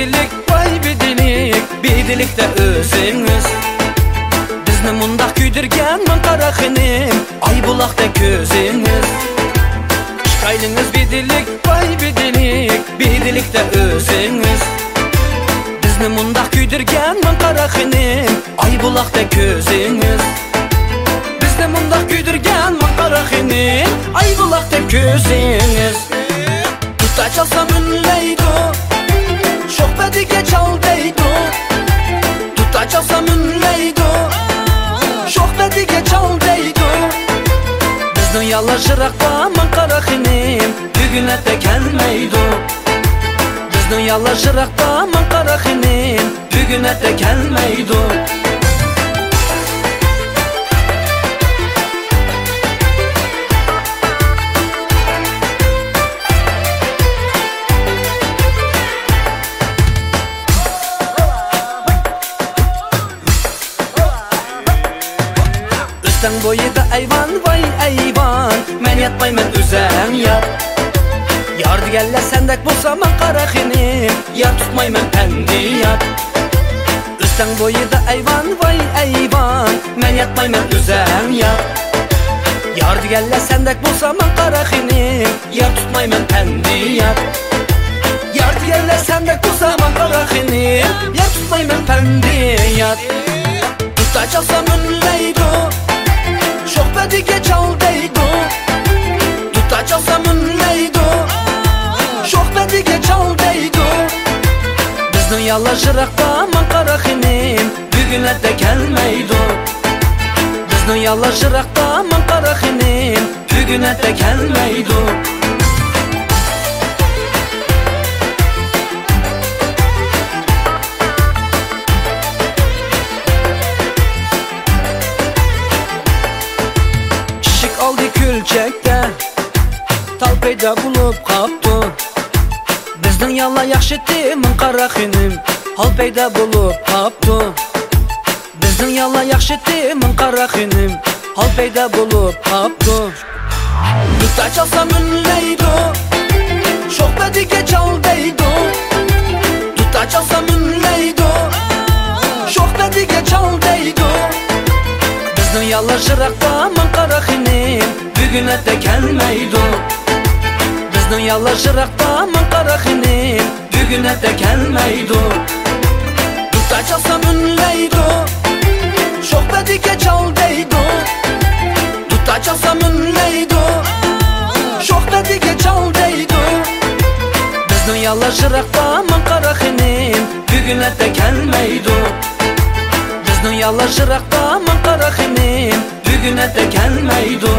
Dilik, vay bir dilik Bir dilikte özünüz. Bizni mundaq kuydirgan min qara xinim Ay bulaqda ko'zingiz Çıkaydınız bir dilik, vay bir dilik Bir dilikte özünüz. Bizni mundaq kuydirgan min qara xinim Ay bulaqda ko'zingiz Bizni mundaq kuydirgan min qara xinim Ay bulaqda ko'zingiz Tuta çalsam Bizdən yalaşıraq qaman qara xinim Tügünətə gəlməydu Bizdən yalaşıraq qaman qara xinim Tügünətə gəlməydu Üstən boyida ayvan vay ayvan Mən yatmayman üzən yat. Yar digərlər səndək bolsa mən qara xinim Yar tutmayman əndiyat Üstən boyida ayvan vay ayvan Mən yatmayman üzən yat. Yar digərlər səndək bolsa mən qara xinim Yar tutmayman əndiyat Yar digərlər səndək bolsa mən qara xinim Yar tutmayman و دیگه چال دیدو دو تا چاسمون لیدو شوخ و دیگه چال دیدو بزنو یالا جرقتا من قرخینیم بگنه de gelmeydu Biz dünyala jıraqda mən qaraxinim Bugünə də gəlməydu oldi kulchakda Tal paydo bo'lib qopti Bizning yolla yaxshi min qara xinim Hol paydo bo'lib qopti Bizning yolla yaxshi min qara xinim Hol paydo bo'lib qopti Duta çalsam ünleydi Şohbetiga çal Bizni yalashiraqda min qara xinim Bugunatda kelmaydi Bizni yalashiraqda min qara xinim Bugunatda kelmaydi Duta çalsam ünleydi Şohbetiga çal deydi Duta çalsam ünleydi Şohbetiga çal deydi Біздің ялла жырақта мың қара хемем Бүгін әтті кәлмейді